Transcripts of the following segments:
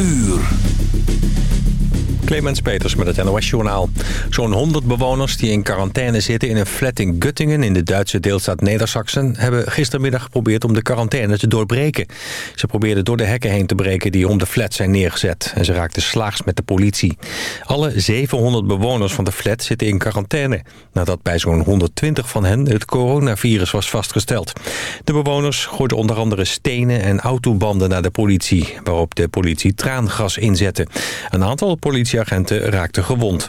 uur. Clemens Peters met het NOS-journaal. Zo'n 100 bewoners die in quarantaine zitten in een flat in Göttingen... in de Duitse deelstaat Neder-Saxen... hebben gistermiddag geprobeerd om de quarantaine te doorbreken. Ze probeerden door de hekken heen te breken die om de flat zijn neergezet. En ze raakten slaags met de politie. Alle 700 bewoners van de flat zitten in quarantaine... nadat bij zo'n 120 van hen het coronavirus was vastgesteld. De bewoners gooiden onder andere stenen en autobanden naar de politie... waarop de politie traangas inzette. Een aantal politie agenten raakten gewond.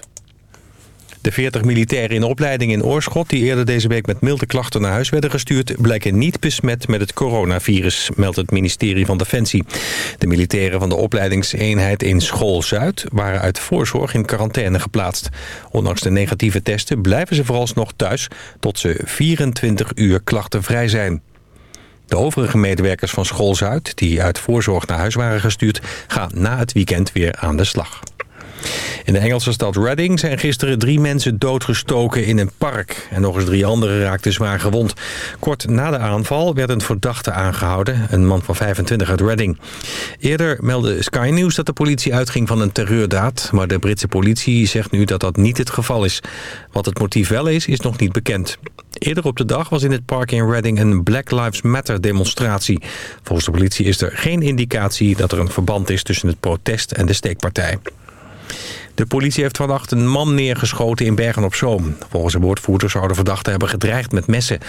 De 40 militairen in opleiding in Oorschot... die eerder deze week met milde klachten naar huis werden gestuurd... blijken niet besmet met het coronavirus, meldt het ministerie van Defensie. De militairen van de opleidingseenheid in School Zuid... waren uit voorzorg in quarantaine geplaatst. Ondanks de negatieve testen blijven ze vooralsnog thuis... tot ze 24 uur klachtenvrij zijn. De overige medewerkers van School Zuid, die uit voorzorg naar huis waren gestuurd... gaan na het weekend weer aan de slag. In de Engelse stad Reading zijn gisteren drie mensen doodgestoken in een park. En nog eens drie anderen raakten zwaar gewond. Kort na de aanval werd een verdachte aangehouden. Een man van 25 uit Reading. Eerder meldde Sky News dat de politie uitging van een terreurdaad. Maar de Britse politie zegt nu dat dat niet het geval is. Wat het motief wel is, is nog niet bekend. Eerder op de dag was in het park in Reading een Black Lives Matter demonstratie. Volgens de politie is er geen indicatie dat er een verband is tussen het protest en de steekpartij. De politie heeft vannacht een man neergeschoten in Bergen-op-Zoom. Volgens een woordvoerder zouden verdachten hebben gedreigd met messen.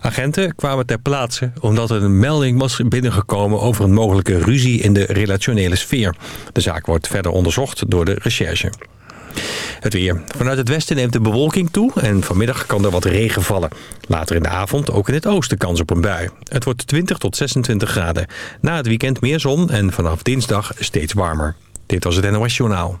Agenten kwamen ter plaatse omdat er een melding was binnengekomen... over een mogelijke ruzie in de relationele sfeer. De zaak wordt verder onderzocht door de recherche. Het weer. Vanuit het westen neemt de bewolking toe en vanmiddag kan er wat regen vallen. Later in de avond ook in het oosten kans op een bui. Het wordt 20 tot 26 graden. Na het weekend meer zon en vanaf dinsdag steeds warmer. Dit was het NOS Journaal.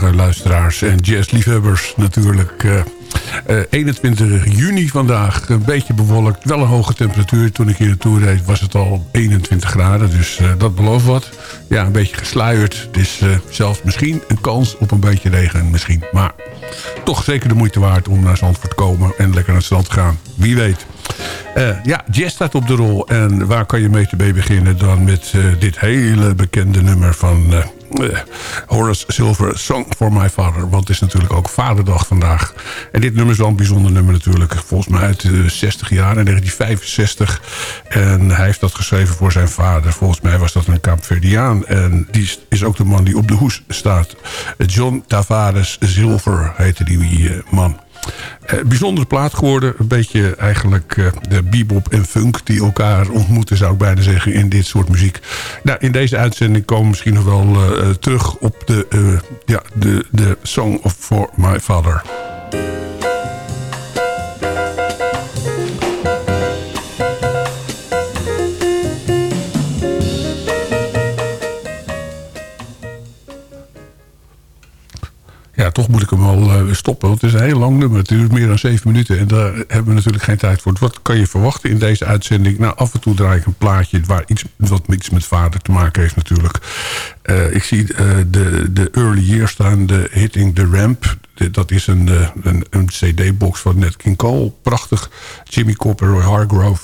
Luisteraars en jazzliefhebbers natuurlijk. Uh, uh, 21 juni vandaag, een beetje bewolkt. Wel een hoge temperatuur. Toen ik hier naartoe reed was het al 21 graden. Dus uh, dat belooft wat. Ja, een beetje gesluierd. Is uh, zelfs misschien een kans op een beetje regen. Misschien. Maar toch zeker de moeite waard om naar Zandvoort te komen. En lekker naar het strand te gaan. Wie weet. Ja, jazz staat op de rol. En waar kan je mee te beginnen dan met dit hele bekende nummer van Horace Silver, Song for My Father. Want het is natuurlijk ook Vaderdag vandaag. En dit nummer is wel een bijzonder nummer natuurlijk. Volgens mij uit de 60 jaar, in 1965. En hij heeft dat geschreven voor zijn vader. Volgens mij was dat een Kaapverdiaan. En die is ook de man die op de hoes staat. John Tavares Silver heette die man. Uh, bijzondere plaat geworden. Een beetje eigenlijk uh, de bebop en funk die elkaar ontmoeten, zou ik bijna zeggen, in dit soort muziek. Nou, in deze uitzending komen we misschien nog wel uh, terug op de, ja, de, de Song of For My Father. Ja, toch moet ik hem al uh, stoppen. Want het is een heel lang nummer. Het duurt meer dan zeven minuten. En daar hebben we natuurlijk geen tijd voor. Wat kan je verwachten in deze uitzending? Nou, af en toe draai ik een plaatje... Waar iets, wat iets met vader te maken heeft natuurlijk. Uh, ik zie uh, de, de early years staan. De Hitting the Ramp. Dat is een, een, een cd-box van Nat King Cole. Prachtig. Jimmy Copper, Roy Hargrove.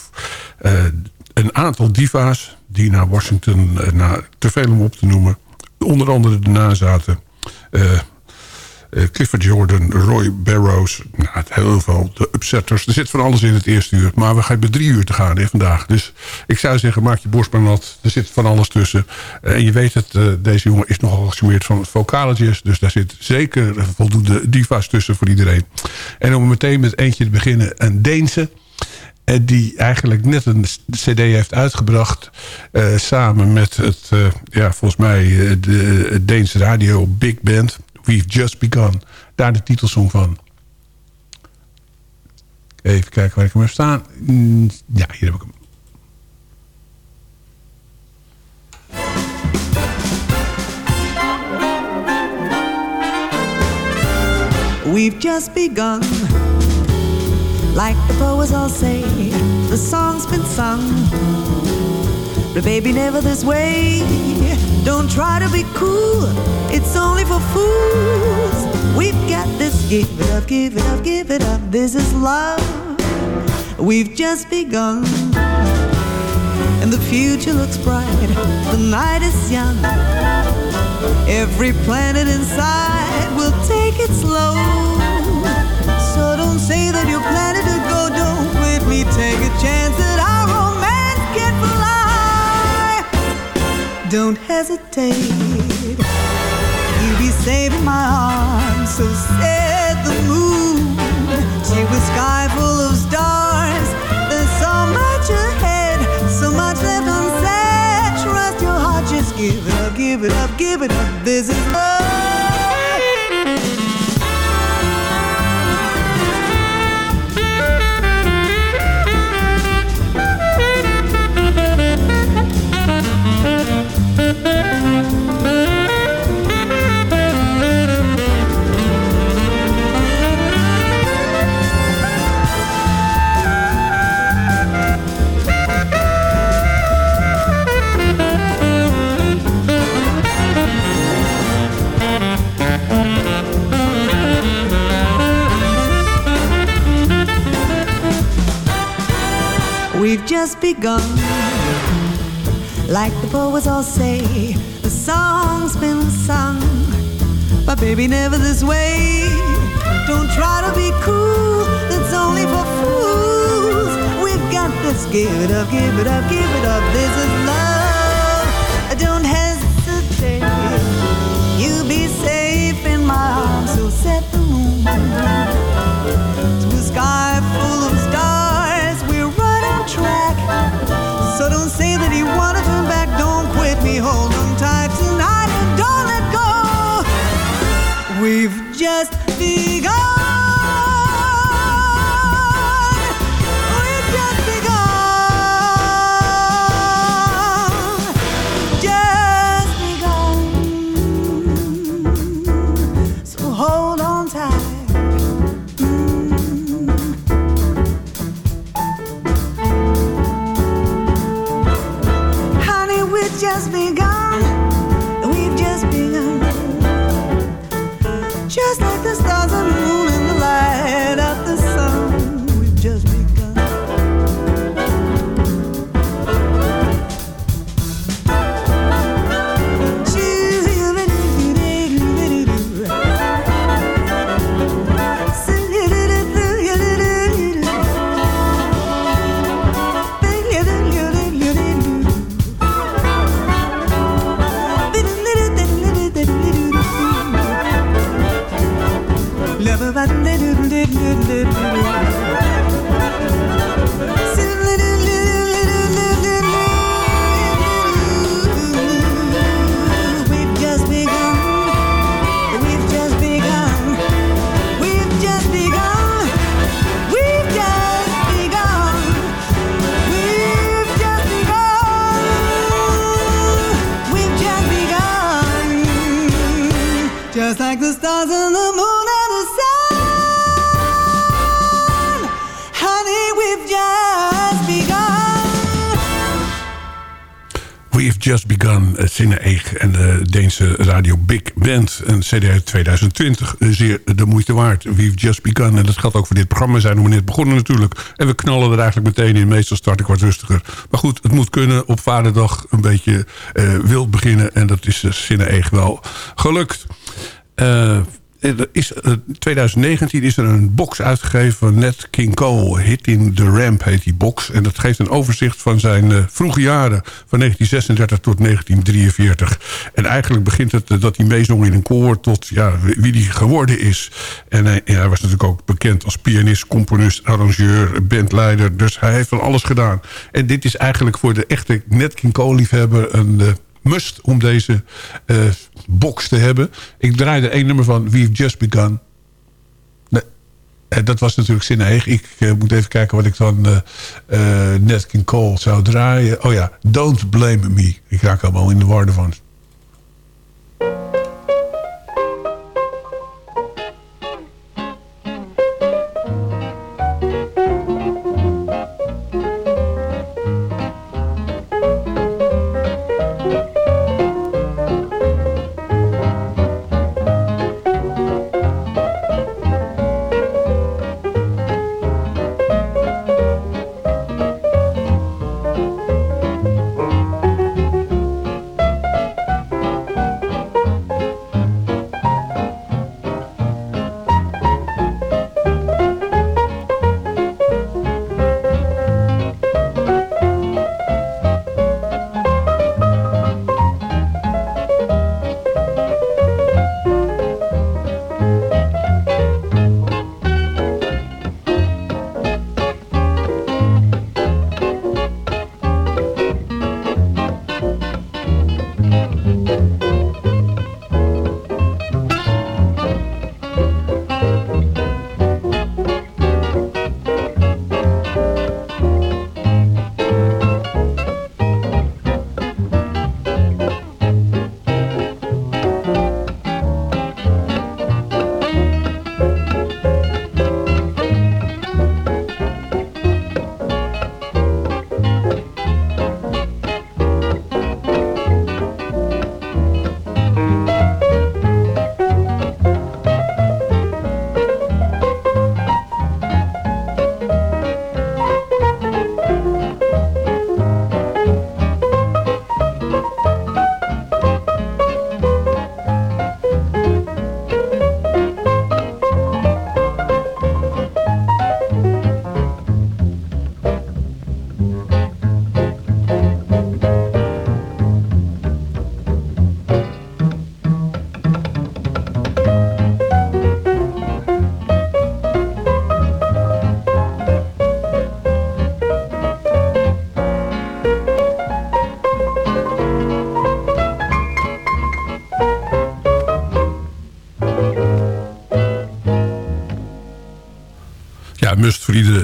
een aantal diva's die naar Washington... naar, te veel om op te noemen. Onder andere de nazaten... Uh, Clifford Jordan, Roy Barrows. Nou, heel veel. De upsetters. Er zit van alles in het eerste uur. Maar we gaan bij drie uur te gaan hè, vandaag. Dus ik zou zeggen, maak je borst maar nat. Er zit van alles tussen. Uh, en je weet het, uh, deze jongen is nogal gecharmeerd van vocale jazz. Dus daar zit zeker voldoende diva's tussen voor iedereen. En om meteen met eentje te beginnen. Een Deense. En die eigenlijk net een cd heeft uitgebracht. Samen met het, ja, volgens mij, de Deense radio Big Band. We've Just Begun. Daar de titelsong van. Even kijken waar ik hem heb staan. Ja, hier heb ik hem. We've just begun Like the poets all say The song's been sung But baby, never this way Don't try to be cool. It's only for fools. We've got this. Give it up, give it up, give it up. This is love. We've just begun. And the future looks bright. The night is young. Every planet inside Will take it slow. So don't say that you're planning to go. Don't quit me, take Don't hesitate. You'll be safe in my arms So said the moon She was sky full of stars There's so much ahead So much left unsaid. Trust your heart, just give it up Give it up, give it up. This is love just begun. Like the poets all say, the song's been sung. But baby, never this way. Don't try to be cool, that's only for fools. We've got this. Give it up, give it up, give it up. This is love. Don't hesitate. You'll be safe in my arms. So set the moon We've radio Big Band. Een cd uit 2020, uh, zeer de moeite waard. We've Just Begun. En dat geldt ook voor dit programma. We zijn nog net begonnen natuurlijk. En we knallen er eigenlijk meteen in. Meestal start ik wat rustiger. Maar goed, het moet kunnen op vaderdag een beetje uh, wild beginnen. En dat is Sinne Eeg wel gelukt. Er is, uh, 2019 is er een box uitgegeven van Nat King Cole. Hitting the Ramp heet die box. En dat geeft een overzicht van zijn uh, vroege jaren. Van 1936 tot 1943. En eigenlijk begint het dat hij meezong in een koor... tot ja, wie hij geworden is. En hij, was natuurlijk ook bekend als pianist, componist, arrangeur, bandleider. Dus hij heeft van alles gedaan. En dit is eigenlijk voor de echte Nat King Cole liefhebber... een must om deze uh, box te hebben. Ik draaide één nummer van We've Just Begun. Nee, uh, dat was natuurlijk zinnig. Ik uh, moet even kijken wat ik dan Nat King Cole zou draaien. Oh ja, Don't Blame Me. Ik raak allemaal in de war van.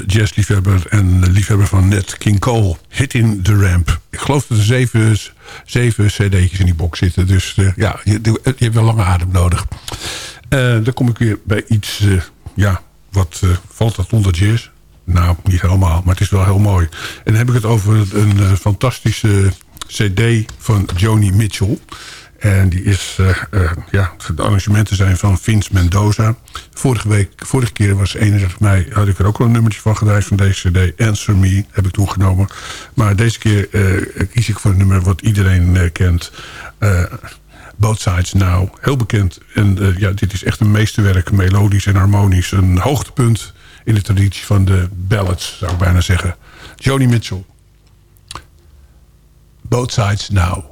Jazzliefhebber en liefhebber van Nat King Cole. Hit in the Ramp. Ik geloof dat er zeven, zeven cd'tjes in die box zitten. Dus uh, ja, je, je, hebt wel lange adem nodig. Uh, dan kom ik weer bij iets, uh, ja, wat valt dat onder jazz? Nou, niet helemaal, maar het is wel heel mooi. En dan heb ik het over een fantastische cd van Joni Mitchell... En die is, uh, uh, ja, de arrangementen zijn van Vince Mendoza. Vorige week, vorige keer was 31 mei, had ik er ook al een nummertje van gedraaid van deze cd. Answer Me heb ik toegenomen. Maar deze keer uh, kies ik voor een nummer wat iedereen kent. Both Sides Now. Heel bekend. En ja, dit is echt een meesterwerk, melodisch en harmonisch. Een hoogtepunt in de traditie van de ballads, zou ik bijna zeggen. Joni Mitchell. Both Sides Now.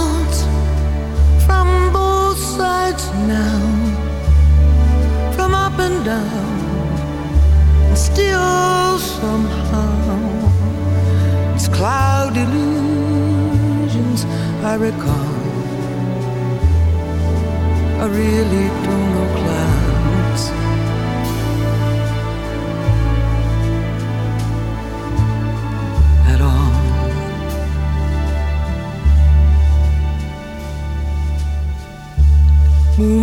sides now, from up and down, and still somehow it's cloud illusions I recall. I really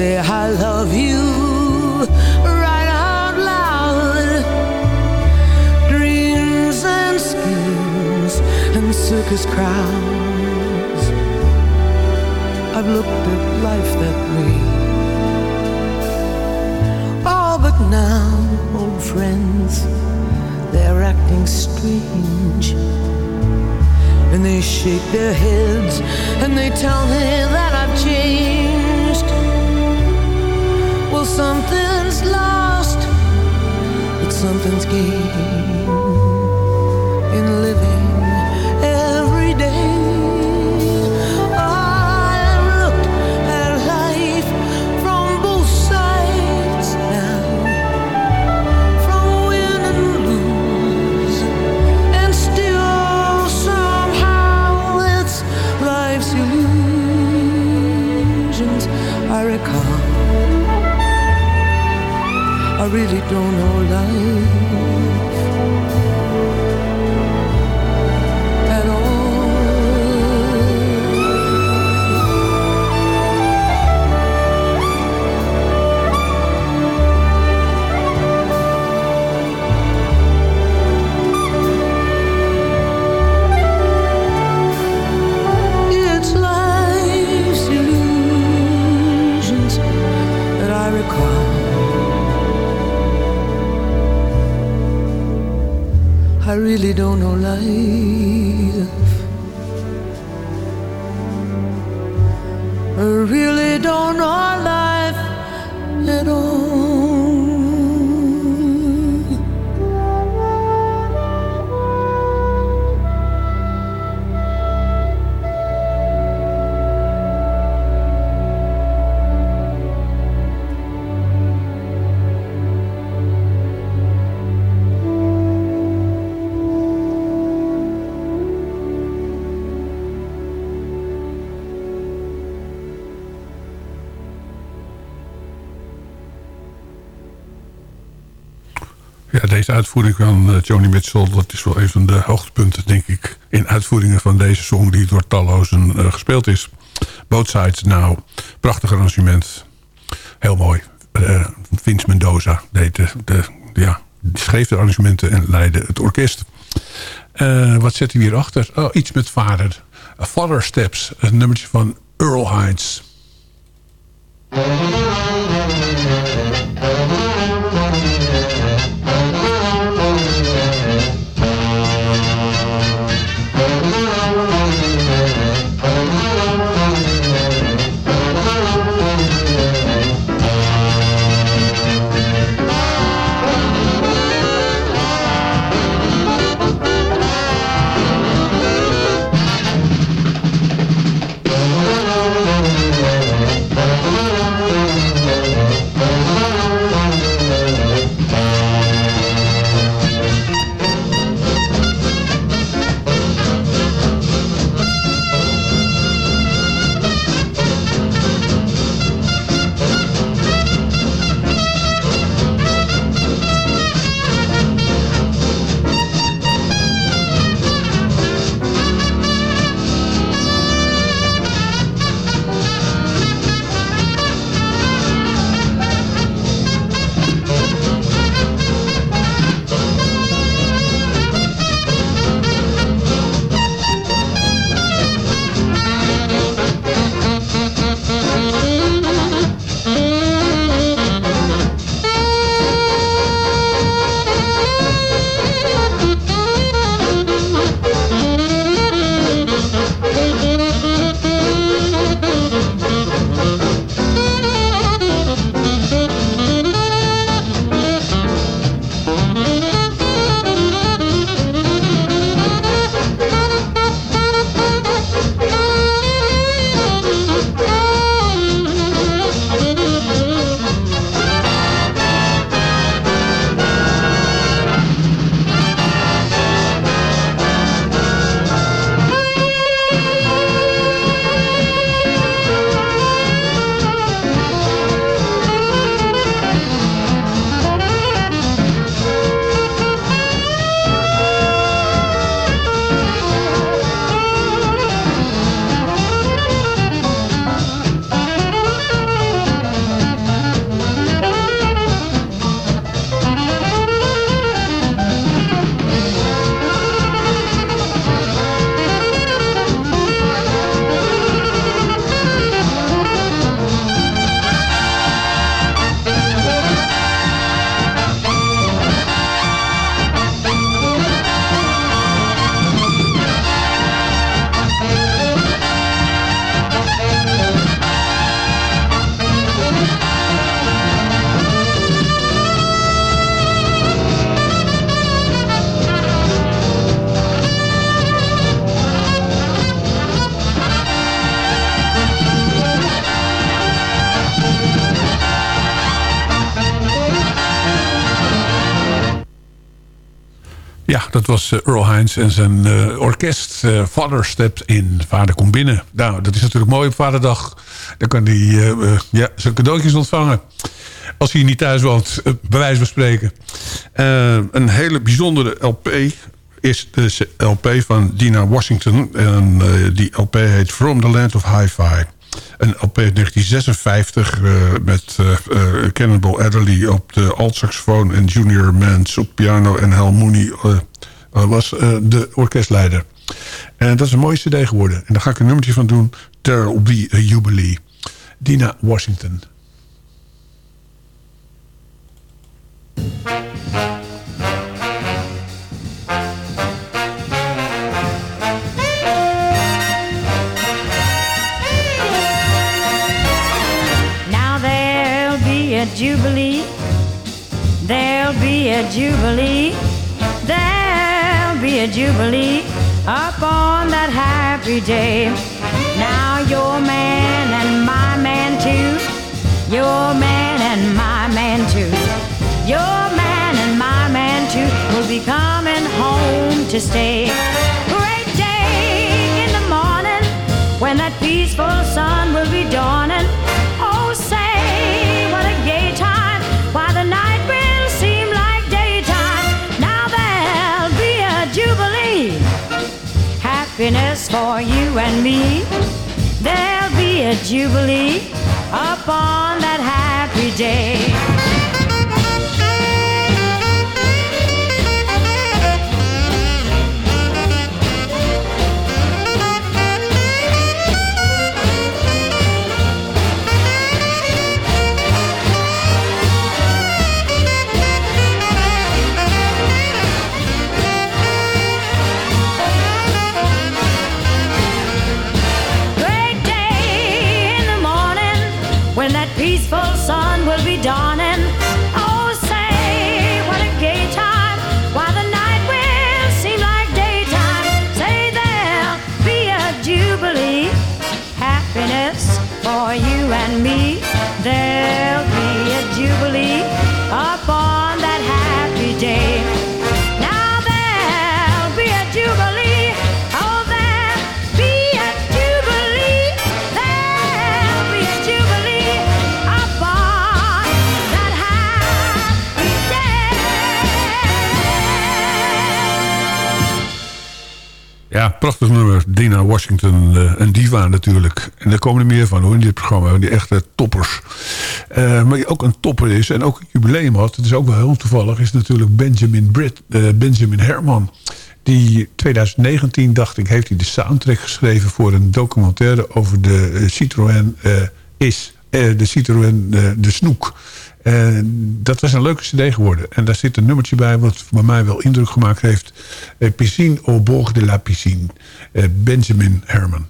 Say I love you right out loud. Dreams and schemes and circus crowds. I've looked at life that way. Oh, but now, old friends, they're acting strange. And they shake their heads and they tell me that I've changed. escape. Uitvoering van uh, Joni Mitchell... dat is wel een van de hoogtepunten, denk ik... in uitvoeringen van deze song die door tallozen uh, gespeeld is. Both Sides Now. Prachtig arrangement. Heel mooi. Uh, Vince Mendoza deed de, ja, schreef de arrangementen en leidde het orkest. wat zet hij hier achter? Oh, iets met vader. Father Steps, een nummertje van Earl Hines. Was eh, Earl Hines en zijn uh, orkest. Uh, Father Steps in. Vader komt binnen. Nou, dat is natuurlijk mooi op Vaderdag. Dan kan hij ja, zijn cadeautjes ontvangen. Als hij niet thuis woont, bij wijze van spreken. een hele bijzondere LP is de LP van Dina Washington. En die LP heet From the Land of Hi-Fi. Een LP 1956 uh, met uh, uh, Adderley op de altsaxofoon... en Junior Mans op piano en Hal Mooney was de orkestleider. En dat is een mooie cd geworden. En daar ga ik een nummertje van doen. There will be a jubilee. Dina Washington. a jubilee. There'll be a jubilee. There'll be a jubilee upon that happy day. Now your man and my man too. Your man and my man too. Your man and my man too will be coming home to stay. Great day in the morning when that peaceful sun will be dawning. For you and me. There'll be a jubilee upon that happy day. peaceful sun will be dawning. Prachtig nummer. Dina Washington, uh, een diva natuurlijk. En daar komen er meer van hoor in dit programma. Die echte toppers. Uh, maar ook een topper is en ook een jubileum had. Het is ook wel heel toevallig. Is natuurlijk Benjamin Britt, uh, Benjamin Herman. Die 2019, dacht ik, heeft hij de soundtrack geschreven... voor een documentaire over de Citroën is. de Citroën de Snoek. Uh, dat was een leuke cd geworden. En daar zit een nummertje bij wat bij mij wel indruk gemaakt heeft. Uh, Piscine au bord de la piscine. Uh, Benjamin Herman.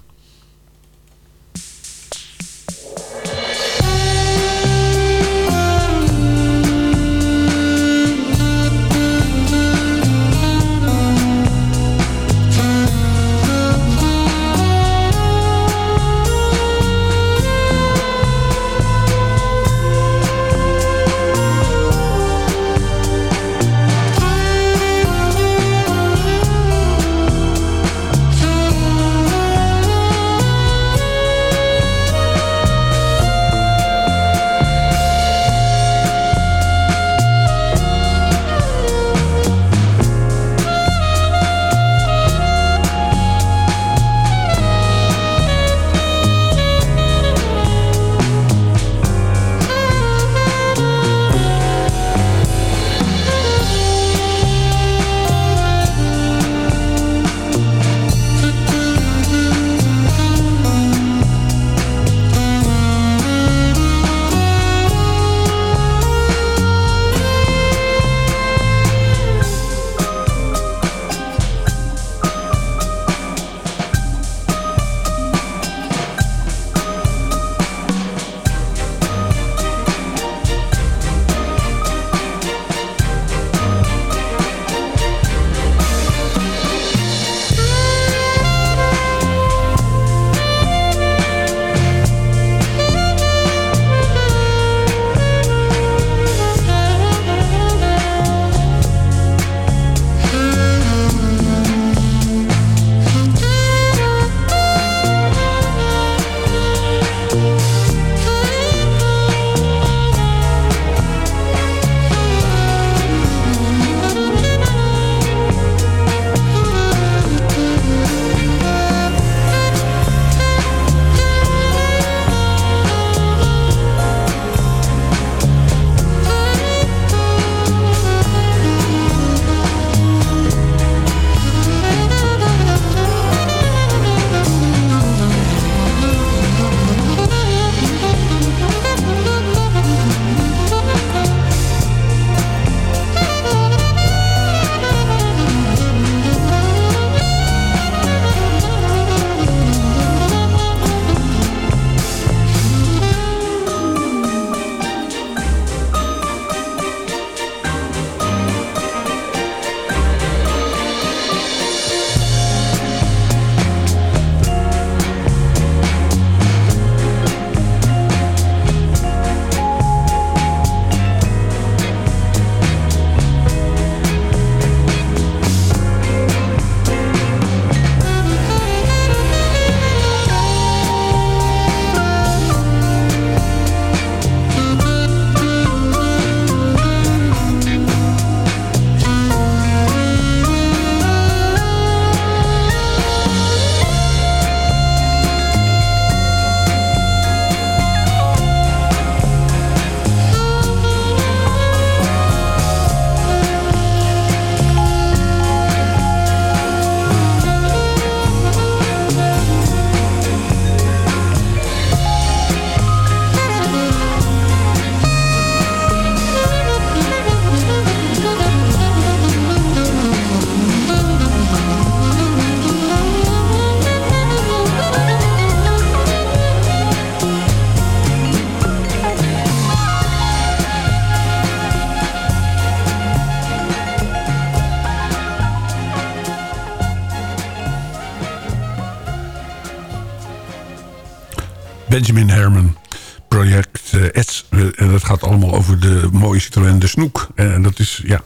Snoek. En dat is, ja...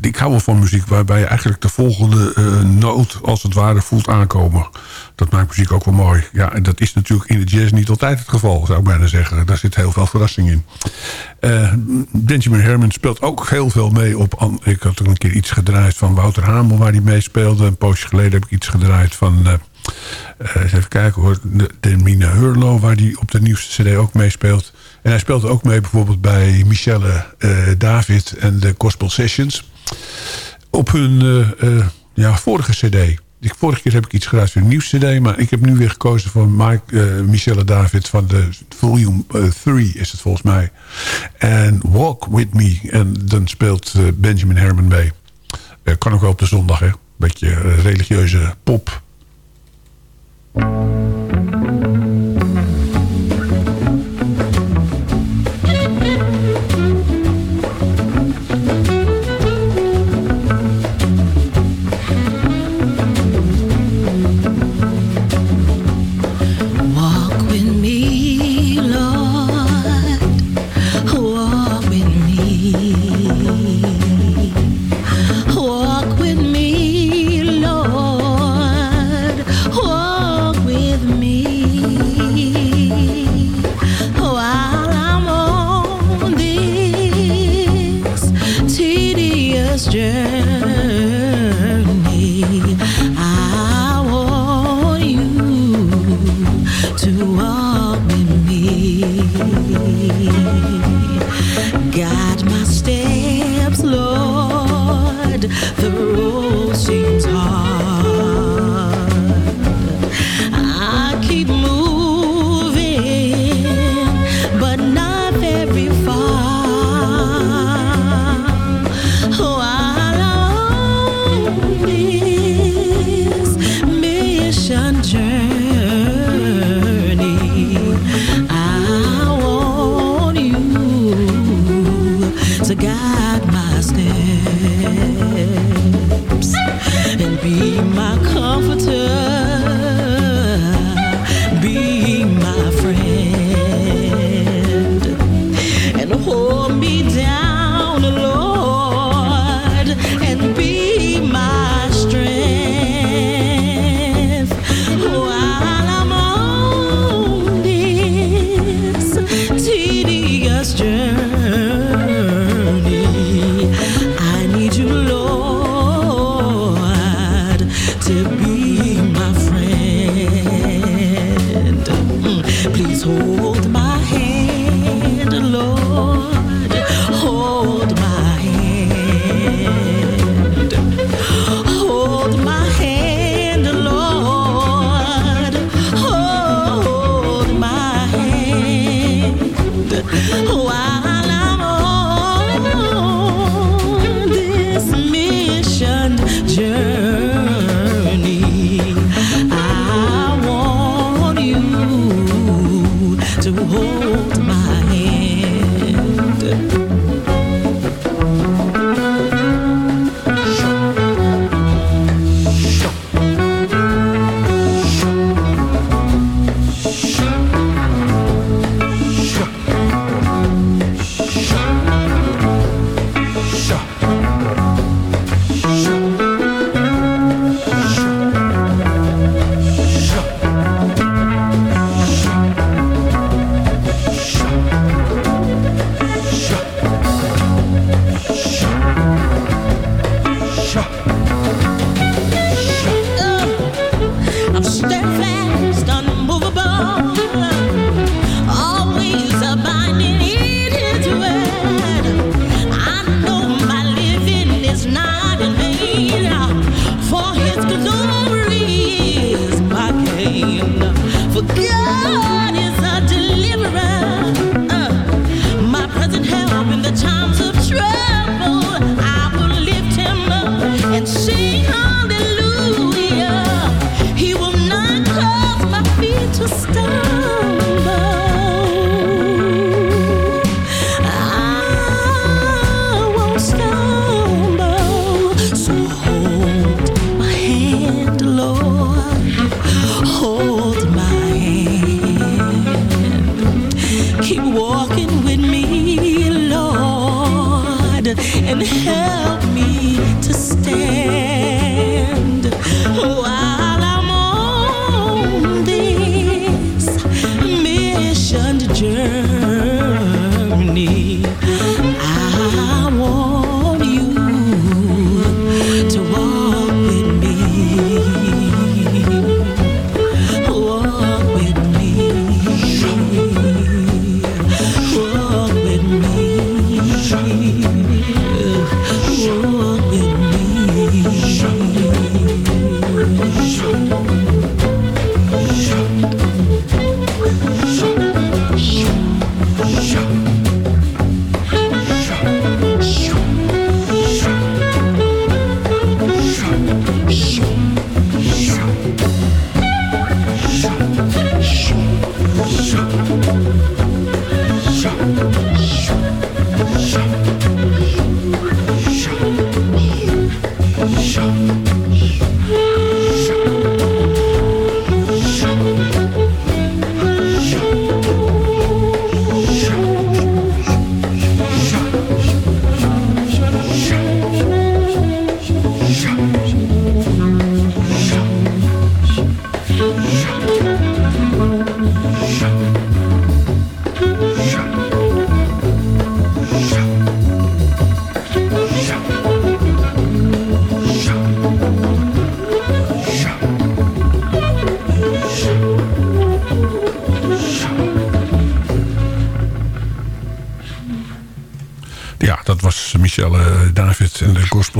Ik hou wel van muziek waarbij je eigenlijk de volgende uh, noot... als het ware voelt aankomen. Dat maakt muziek ook wel mooi. Ja, en dat is natuurlijk in de jazz niet altijd het geval, zou ik bijna zeggen. Daar zit heel veel verrassing in. Uh, Benjamin Herman speelt ook heel veel mee op... Ik had ook een keer iets gedraaid van Wouter Hamel... waar hij meespeelde. Een poosje geleden heb ik iets gedraaid van... Uh, even kijken hoor. De, de Hurlo, waar hij op de nieuwste cd ook meespeelt. En hij speelt ook mee bijvoorbeeld bij Michelle David en de Gospel Sessions. Op hun ja, vorige cd. Vorige keer heb ik iets gedraaid voor een nieuwste cd. Maar ik heb nu weer gekozen voor Mike, Michelle David van de volume 3 is het volgens mij. En Walk With Me. En dan speelt Benjamin Herman mee. kan ook wel op de zondag hè. Beetje religieuze pop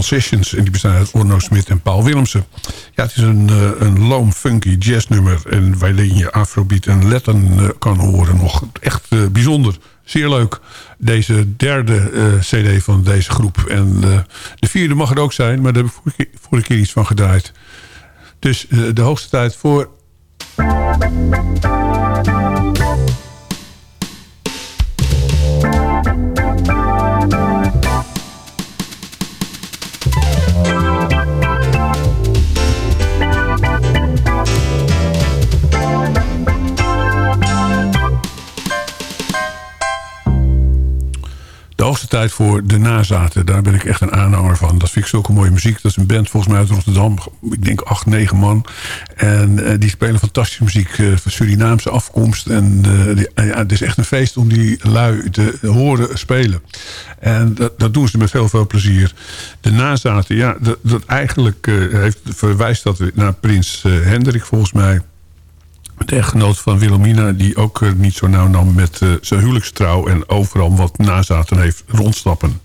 Sessions. En die bestaan uit Orno Smit en Paul Willemsen. Ja, het is een, eh, een loom, funky jazznummer. En waarin je afrobeat en letten eh, kan horen. Nog echt eh, bijzonder. Zeer leuk. Deze derde cd van deze groep. En de vierde mag er ook zijn. Maar daar heb ik vorige keer, iets van gedraaid. Dus de hoogste tijd voor... hoogste tijd voor De Nazaten. Daar ben ik echt een aanhanger van. Dat vind ik zulke mooie muziek. Dat is een band volgens mij uit Rotterdam. Ik denk acht, negen man. En eh, die spelen fantastische muziek eh, van Surinaamse afkomst. En eh, ja, het is echt een feest om die lui te horen spelen. En dat, dat doen ze met heel veel plezier. De Nazaten, ja, dat, dat eigenlijk heeft, verwijst dat naar prins Hendrik volgens mij de echtgenoot van Wilhelmina... die ook eh, niet zo nauw nam met eh, zijn huwelijkstrouw... en overal wat nazaten heeft rondstappen.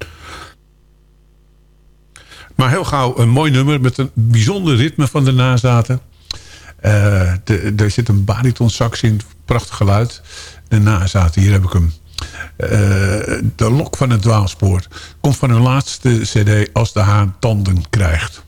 Maar heel gauw een mooi nummer met een bijzonder ritme van de nazaten. De, er zit een baritonsax in, prachtig geluid. De nazaten, hier heb ik hem. De lok van het dwaalspoor. Komt van hun laatste cd Als de haan tanden krijgt.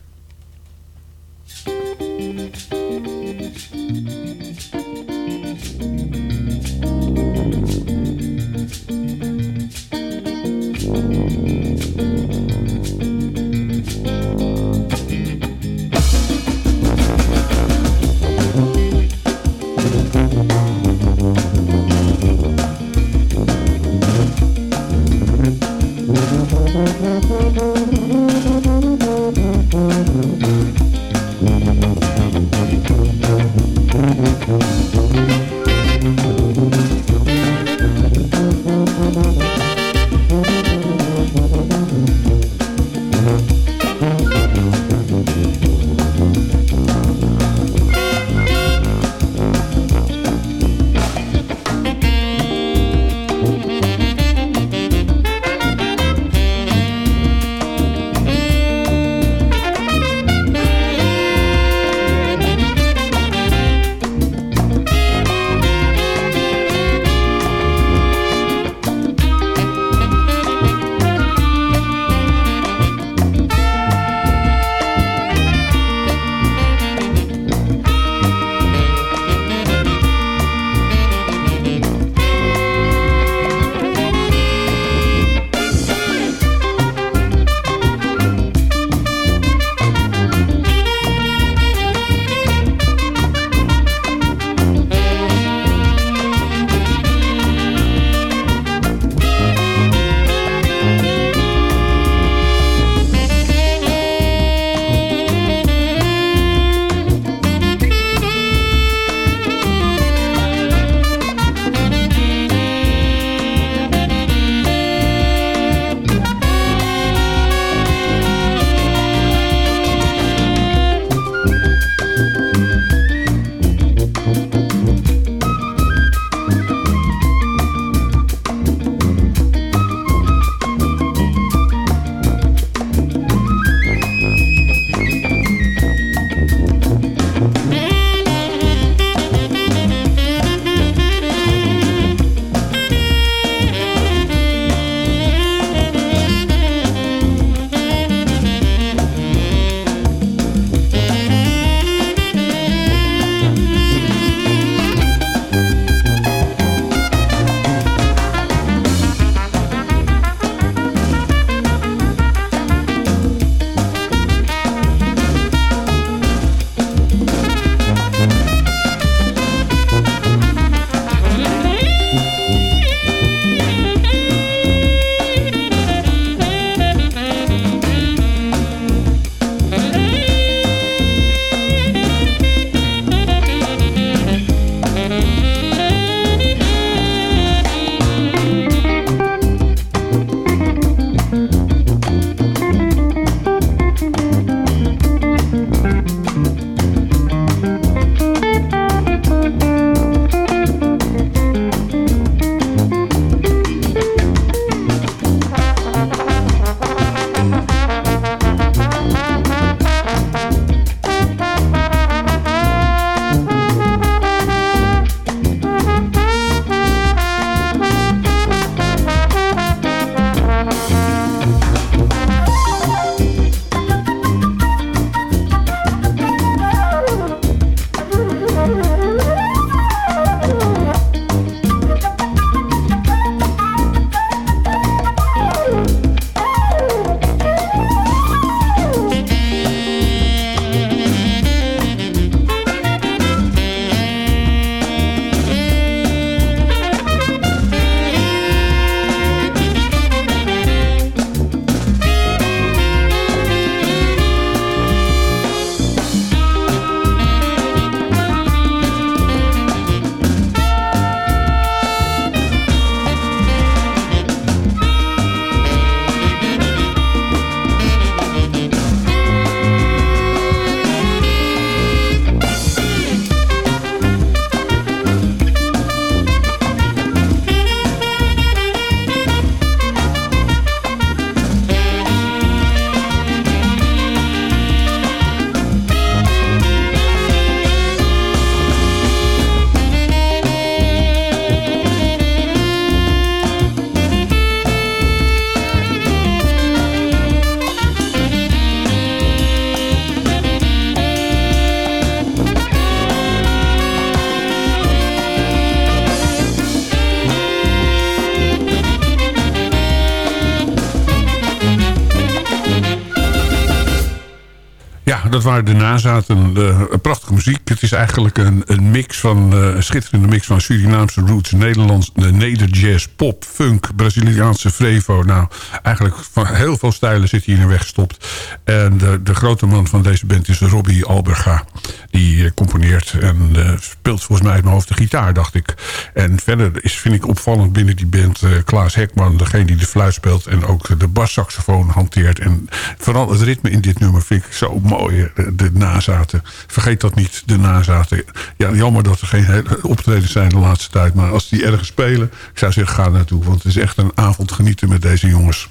Dat waren de nazaten. Uh, prachtige muziek. Het is eigenlijk een, een mix van, uh, een schitterende mix van Surinaamse roots, Nederlands, de nederjazz, pop, funk, Braziliaanse frevo. Nou, eigenlijk van heel veel stijlen zit hier in weggestopt. En de, de grote man van deze band is Robbie Alberga. Die uh, componeert en speelt volgens mij uit mijn hoofd de gitaar, dacht ik. En verder is, vind ik opvallend binnen die band Klaas Hekman, degene die de fluit speelt en ook de bassaxofoon hanteert. En vooral het ritme in dit nummer vind ik zo mooi de nazaten. Vergeet dat niet, de nazaten. Ja, jammer dat er geen optredens zijn de laatste tijd. Maar als die ergens spelen, ik zou zeggen, ga naartoe. Want het is echt een avond genieten met deze jongens.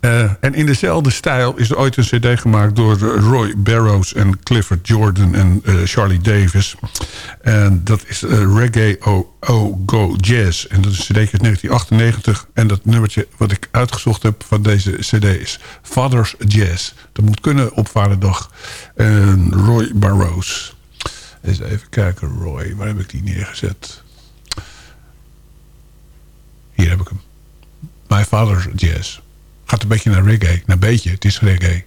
Uh, en in dezelfde stijl is er ooit een cd gemaakt... door Roy Barrows en Clifford Jordan en uh, Charlie Davis. En dat is uh, Reggae O, o Go Jazz. En dat is een cd uit 1998. En dat nummertje wat ik uitgezocht heb van deze cd is Father's Jazz. Dat moet kunnen op Vaderdag. En Roy Barrows. Eens even kijken, Roy. Waar heb ik die neergezet? Hier heb ik hem. My Father's Jazz. Gaat een beetje naar reggae. Naar beetje, het is reggae.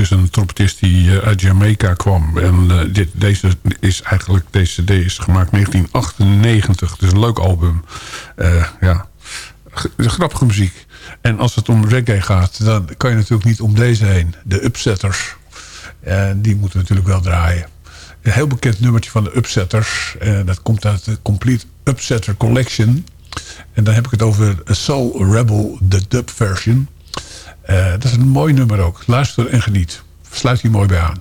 Is een trompetist die eh, uit Jamaica kwam. En eh, dit, deze is eigenlijk, deze CD is gemaakt in 1998. Het is een leuk album. Eh, ja, grappige muziek. En als het om reggae gaat, dan kan je natuurlijk niet om deze heen. De Upsetters. En die moeten natuurlijk wel draaien. Een heel bekend nummertje van de Upsetters. Dat komt uit de Complete Upsetter Collection. En dan heb ik het over Soul Rebel, de dub version. Eh, dat is een mooi nummer ook. Luister en geniet. Sluit hier mooi bij aan.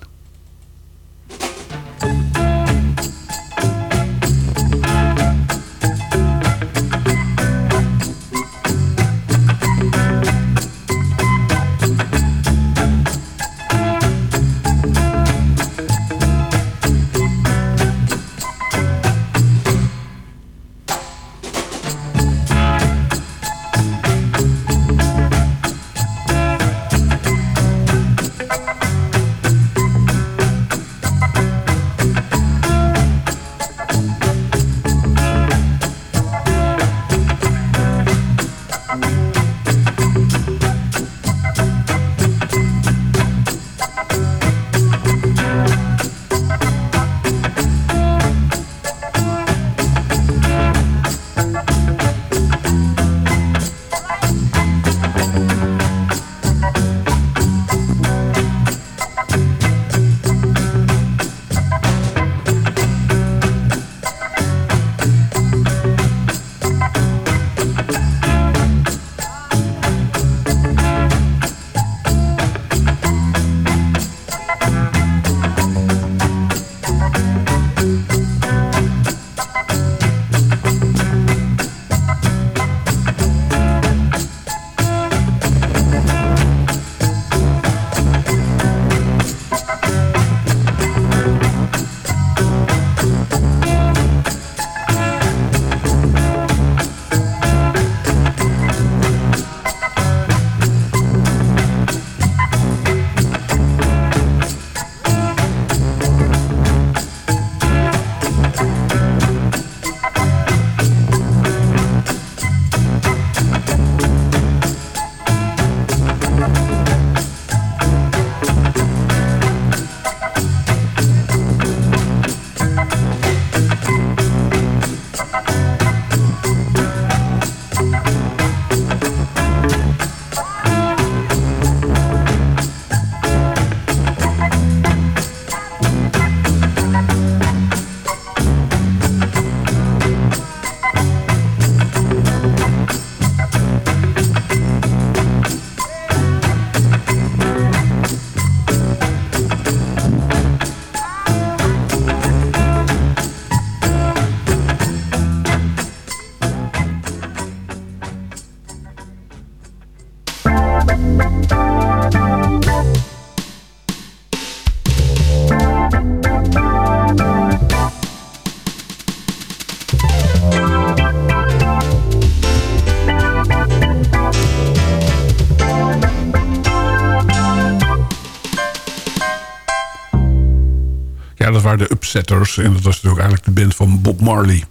De Upsetters. En dat was natuurlijk eigenlijk de band van Bob Marley.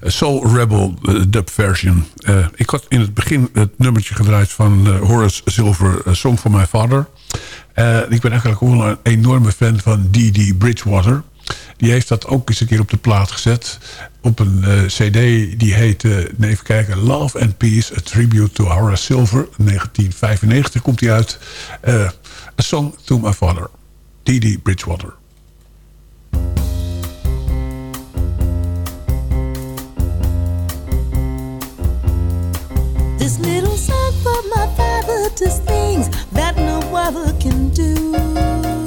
Eh, Soul Rebel, de dub version. Eh, ik had in het begin het nummertje gedraaid van Horace Silver, Song for My Father. Ik ben eigenlijk ook een enorme fan van D.D. Bridgewater. Die heeft dat ook eens een keer op de plaat gezet. Op een cd die heet, eh, nee, even kijken... Love and Peace, A Tribute to Horace Silver. 1995 komt die uit. A Song to My Father. D.D. Bridgewater. This little song for my father does things that no other can do.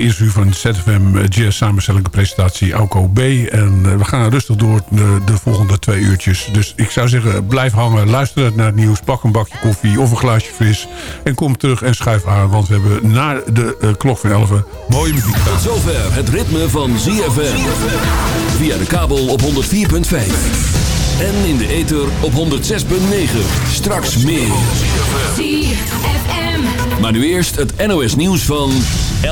Eerste uur van ZFM eh, Jazz samenstelling en presentatie Auko B. En eh, we gaan rustig door de, de volgende twee uurtjes. Dus ik zou zeggen, blijf hangen, luister naar het nieuws, pak een bakje koffie of een glaasje fris. En kom terug en schuif aan, want we hebben na de eh, klok van 11 mooie muziek. Tot zover het ritme van ZFM. Via de kabel op 104.5. En in de ether op 106.9. Straks meer. Maar nu eerst het NOS nieuws van...